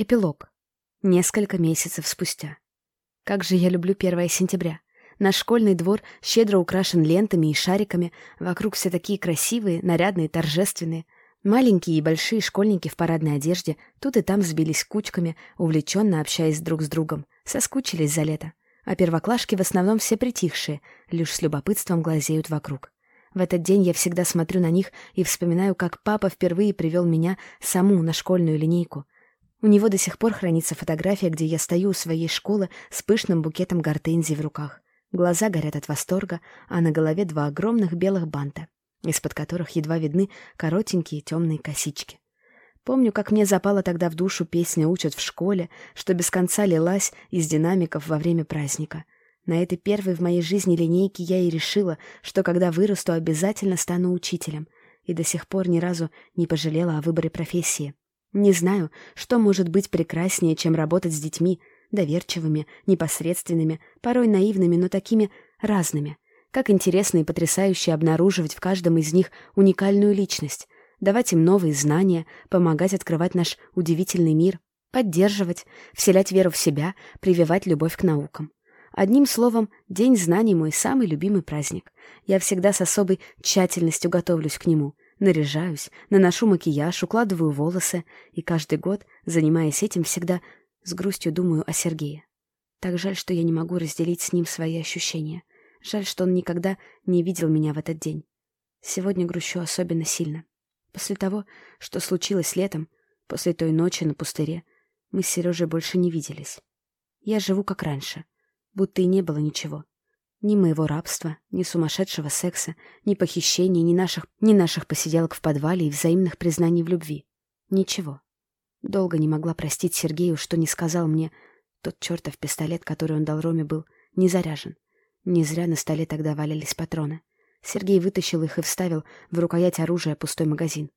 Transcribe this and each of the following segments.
Эпилог. Несколько месяцев спустя. Как же я люблю 1 сентября. Наш школьный двор щедро украшен лентами и шариками, вокруг все такие красивые, нарядные, торжественные. Маленькие и большие школьники в парадной одежде тут и там сбились кучками, увлеченно общаясь друг с другом, соскучились за лето. А первоклашки в основном все притихшие, лишь с любопытством глазеют вокруг. В этот день я всегда смотрю на них и вспоминаю, как папа впервые привел меня саму на школьную линейку — у него до сих пор хранится фотография, где я стою у своей школы с пышным букетом гортензий в руках. Глаза горят от восторга, а на голове два огромных белых банта, из-под которых едва видны коротенькие темные косички. Помню, как мне запала тогда в душу песня «Учат в школе», что без конца лилась из динамиков во время праздника. На этой первой в моей жизни линейке я и решила, что когда вырасту, обязательно стану учителем, и до сих пор ни разу не пожалела о выборе профессии. Не знаю, что может быть прекраснее, чем работать с детьми, доверчивыми, непосредственными, порой наивными, но такими разными. Как интересно и потрясающе обнаруживать в каждом из них уникальную личность, давать им новые знания, помогать открывать наш удивительный мир, поддерживать, вселять веру в себя, прививать любовь к наукам. Одним словом, День знаний — мой самый любимый праздник. Я всегда с особой тщательностью готовлюсь к нему — наряжаюсь, наношу макияж, укладываю волосы, и каждый год, занимаясь этим, всегда с грустью думаю о Сергее. Так жаль, что я не могу разделить с ним свои ощущения. Жаль, что он никогда не видел меня в этот день. Сегодня грущу особенно сильно. После того, что случилось летом, после той ночи на пустыре, мы с Сережей больше не виделись. Я живу как раньше, будто и не было ничего. Ни моего рабства, ни сумасшедшего секса, ни похищений, ни наших, ни наших посиделок в подвале и взаимных признаний в любви. Ничего. Долго не могла простить Сергею, что не сказал мне, тот чертов пистолет, который он дал Роме, был не заряжен. Не зря на столе тогда валялись патроны. Сергей вытащил их и вставил в рукоять оружия пустой магазин.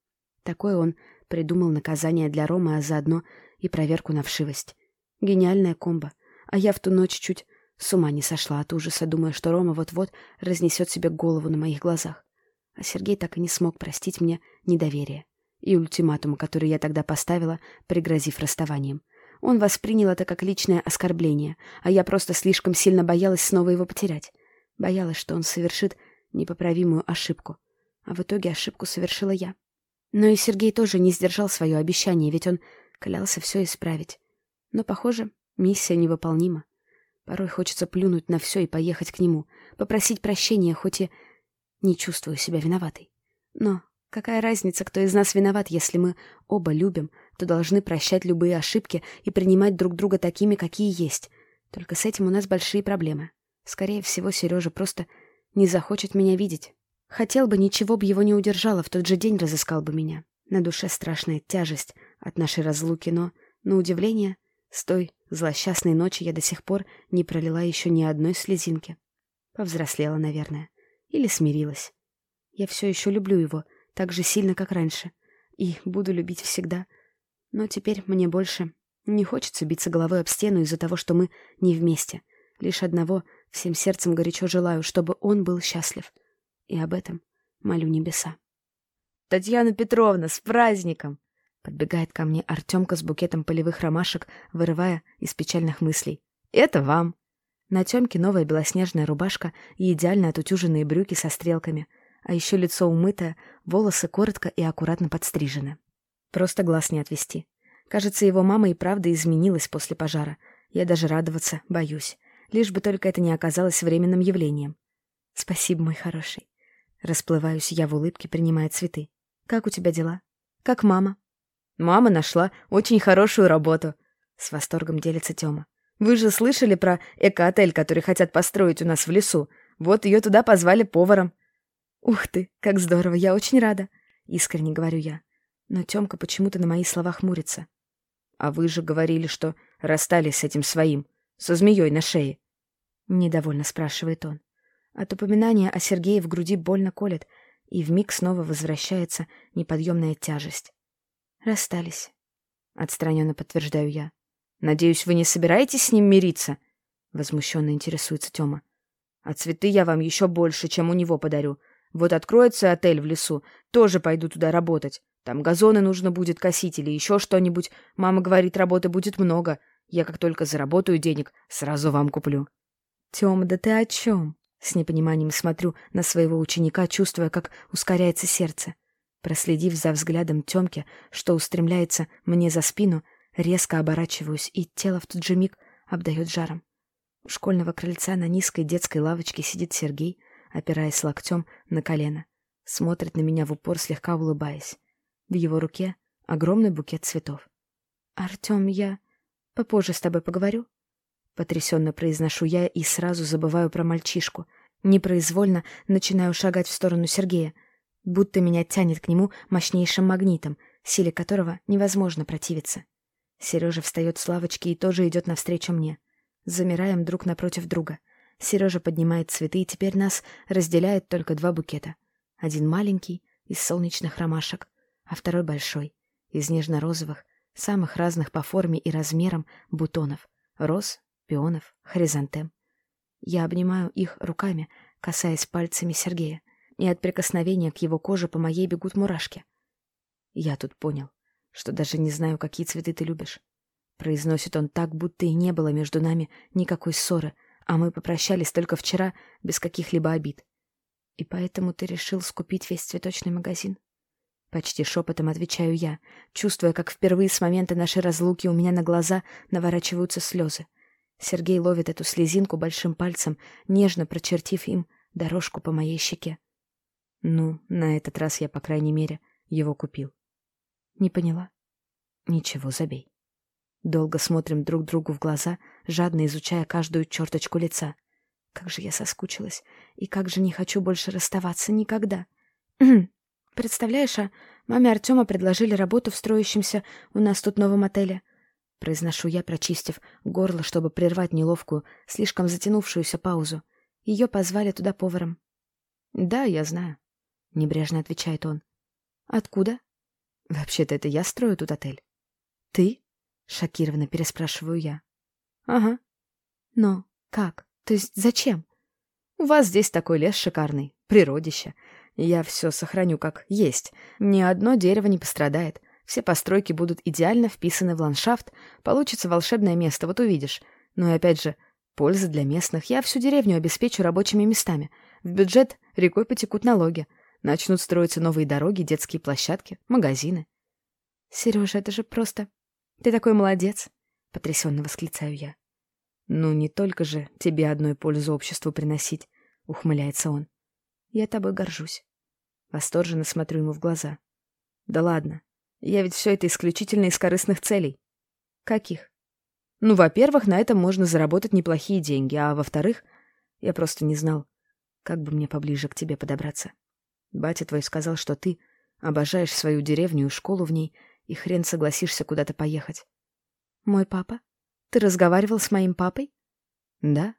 Такое он придумал наказание для Ромы, а заодно и проверку на вшивость. Гениальная комбо. А я в ту ночь чуть с ума не сошла от ужаса, думая, что Рома вот-вот разнесет себе голову на моих глазах. А Сергей так и не смог простить мне недоверие и ультиматум, который я тогда поставила, пригрозив расставанием. Он воспринял это как личное оскорбление, а я просто слишком сильно боялась снова его потерять. Боялась, что он совершит непоправимую ошибку. А в итоге ошибку совершила я. Но и Сергей тоже не сдержал свое обещание, ведь он клялся все исправить. Но, похоже, миссия невыполнима. Порой хочется плюнуть на все и поехать к нему, попросить прощения, хоть и не чувствую себя виноватой. Но какая разница, кто из нас виноват, если мы оба любим, то должны прощать любые ошибки и принимать друг друга такими, какие есть. Только с этим у нас большие проблемы. Скорее всего, Сережа просто не захочет меня видеть. Хотел бы, ничего бы его не удержало, в тот же день разыскал бы меня. На душе страшная тяжесть от нашей разлуки, но, на удивление, с той злосчастной ночи я до сих пор не пролила еще ни одной слезинки. Повзрослела, наверное. Или смирилась. Я все еще люблю его так же сильно, как раньше. И буду любить всегда. Но теперь мне больше не хочется биться головой об стену из-за того, что мы не вместе. Лишь одного всем сердцем горячо желаю, чтобы он был счастлив. И об этом молю небеса. «Татьяна Петровна, с праздником!» Подбегает ко мне Артемка с букетом полевых ромашек, вырывая из печальных мыслей. «Это вам!» На Тёмке новая белоснежная рубашка и идеально отутюженные брюки со стрелками, а еще лицо умытое, волосы коротко и аккуратно подстрижены. Просто глаз не отвести. Кажется, его мама и правда изменилась после пожара. Я даже радоваться боюсь. Лишь бы только это не оказалось временным явлением. Спасибо, мой хороший. Расплываюсь я в улыбке, принимая цветы. Как у тебя дела? Как мама? Мама нашла очень хорошую работу. С восторгом делится Тёма. Вы же слышали про эко-отель, который хотят построить у нас в лесу? Вот ее туда позвали поваром. Ух ты, как здорово, я очень рада. Искренне говорю я. Но Тёмка почему-то на мои слова хмурится. А вы же говорили, что расстались с этим своим, со змеей на шее. Недовольно спрашивает он. От упоминания о Сергее в груди больно колет, и вмиг снова возвращается неподъемная тяжесть. Расстались. Отстраненно подтверждаю я. Надеюсь, вы не собираетесь с ним мириться? Возмущенно интересуется Тёма. А цветы я вам еще больше, чем у него подарю. Вот откроется отель в лесу, тоже пойду туда работать. Там газоны нужно будет косить или еще что-нибудь. Мама говорит, работы будет много. Я как только заработаю денег, сразу вам куплю». «Тёма, да ты о чем?» С непониманием смотрю на своего ученика, чувствуя, как ускоряется сердце. Проследив за взглядом Тёмки, что устремляется мне за спину, резко оборачиваюсь, и тело в тот же миг обдает жаром. У школьного крыльца на низкой детской лавочке сидит Сергей, опираясь локтем на колено. Смотрит на меня в упор, слегка улыбаясь. В его руке огромный букет цветов. «Артем, я попозже с тобой поговорю?» Потрясенно произношу я и сразу забываю про мальчишку. Непроизвольно начинаю шагать в сторону Сергея, будто меня тянет к нему мощнейшим магнитом, силе которого невозможно противиться. Сережа встает с лавочки и тоже идет навстречу мне. Замираем друг напротив друга. Сережа поднимает цветы, и теперь нас разделяет только два букета. Один маленький, из солнечных ромашек, а второй большой, из нежно-розовых, самых разных по форме и размерам бутонов, роз, пионов, хризантем. Я обнимаю их руками, касаясь пальцами Сергея, и от прикосновения к его коже по моей бегут мурашки. Я тут понял, что даже не знаю, какие цветы ты любишь. Произносит он так, будто и не было между нами никакой ссоры, а мы попрощались только вчера без каких-либо обид. И поэтому ты решил скупить весь цветочный магазин? Почти шепотом отвечаю я, чувствуя, как впервые с момента нашей разлуки у меня на глаза наворачиваются слезы. Сергей ловит эту слезинку большим пальцем, нежно прочертив им дорожку по моей щеке. Ну, на этот раз я, по крайней мере, его купил. Не поняла? Ничего, забей. Долго смотрим друг другу в глаза, жадно изучая каждую черточку лица. Как же я соскучилась, и как же не хочу больше расставаться никогда. Представляешь, а маме Артема предложили работу в строящемся у нас тут новом отеле. Произношу я, прочистив горло, чтобы прервать неловкую, слишком затянувшуюся паузу. Ее позвали туда поваром. «Да, я знаю», — небрежно отвечает он. «Откуда?» «Вообще-то это я строю тут отель». «Ты?» — шокированно переспрашиваю я. «Ага». «Но как? То есть зачем?» «У вас здесь такой лес шикарный, природище. Я все сохраню как есть. Ни одно дерево не пострадает. Все постройки будут идеально вписаны в ландшафт, получится волшебное место, вот увидишь. Ну и опять же, польза для местных. Я всю деревню обеспечу рабочими местами. В бюджет рекой потекут налоги. Начнут строиться новые дороги, детские площадки, магазины. Сережа, это же просто... Ты такой молодец, потрясенно восклицаю я. Ну, не только же тебе одной пользу обществу приносить, ухмыляется он. Я тобой горжусь. Восторженно смотрю ему в глаза. Да ладно, я ведь все это исключительно из корыстных целей. Каких? Ну, во-первых, на этом можно заработать неплохие деньги, а во-вторых, я просто не знал, как бы мне поближе к тебе подобраться. Батя твой сказал, что ты обожаешь свою деревню и школу в ней, и хрен согласишься куда-то поехать. Мой папа? Ты разговаривал с моим папой? Да.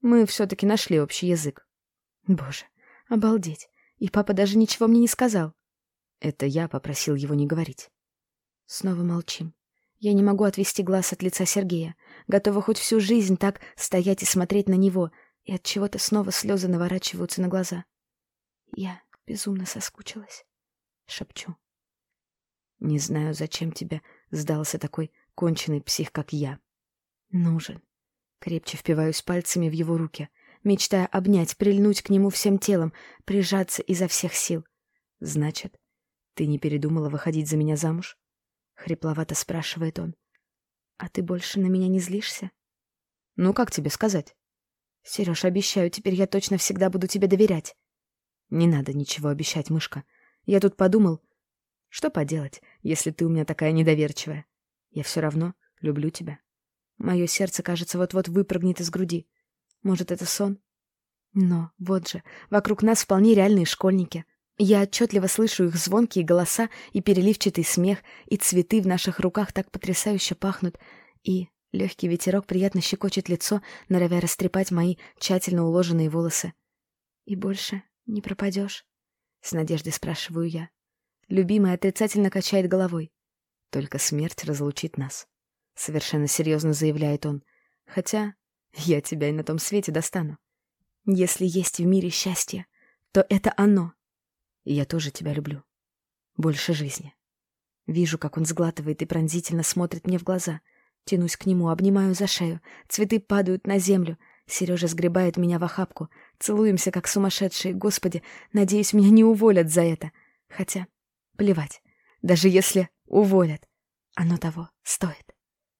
Мы все-таки нашли общий язык. Боже, обалдеть. И папа даже ничего мне не сказал. Это я попросил его не говорить. Снова молчим. Я не могу отвести глаз от лица Сергея. Готова хоть всю жизнь так стоять и смотреть на него, и от чего-то снова слезы наворачиваются на глаза. Я безумно соскучилась. Шепчу. Не знаю, зачем тебе сдался такой конченый псих, как я. Нужен. Крепче впиваюсь пальцами в его руки, мечтая обнять, прильнуть к нему всем телом, прижаться изо всех сил. Значит, «Ты не передумала выходить за меня замуж?» — хрипловато спрашивает он. «А ты больше на меня не злишься?» «Ну, как тебе сказать?» «Сереж, обещаю, теперь я точно всегда буду тебе доверять». «Не надо ничего обещать, мышка. Я тут подумал, что поделать, если ты у меня такая недоверчивая? Я все равно люблю тебя. Мое сердце, кажется, вот-вот выпрыгнет из груди. Может, это сон? Но, вот же, вокруг нас вполне реальные школьники. Я отчетливо слышу их звонкие голоса и переливчатый смех, и цветы в наших руках так потрясающе пахнут, и легкий ветерок приятно щекочет лицо, норовя растрепать мои тщательно уложенные волосы. «И больше не пропадешь?» — с надеждой спрашиваю я. Любимый отрицательно качает головой. «Только смерть разлучит нас», — совершенно серьезно заявляет он. «Хотя я тебя и на том свете достану. Если есть в мире счастье, то это оно, и я тоже тебя люблю. больше жизни. Вижу, как он сглатывает и пронзительно смотрит мне в глаза. Тянусь к нему, обнимаю за шею. Цветы падают на землю. Сережа сгребает меня в охапку. Целуемся, как сумасшедшие. Господи, надеюсь, меня не уволят за это. Хотя, плевать. Даже если уволят, оно того стоит.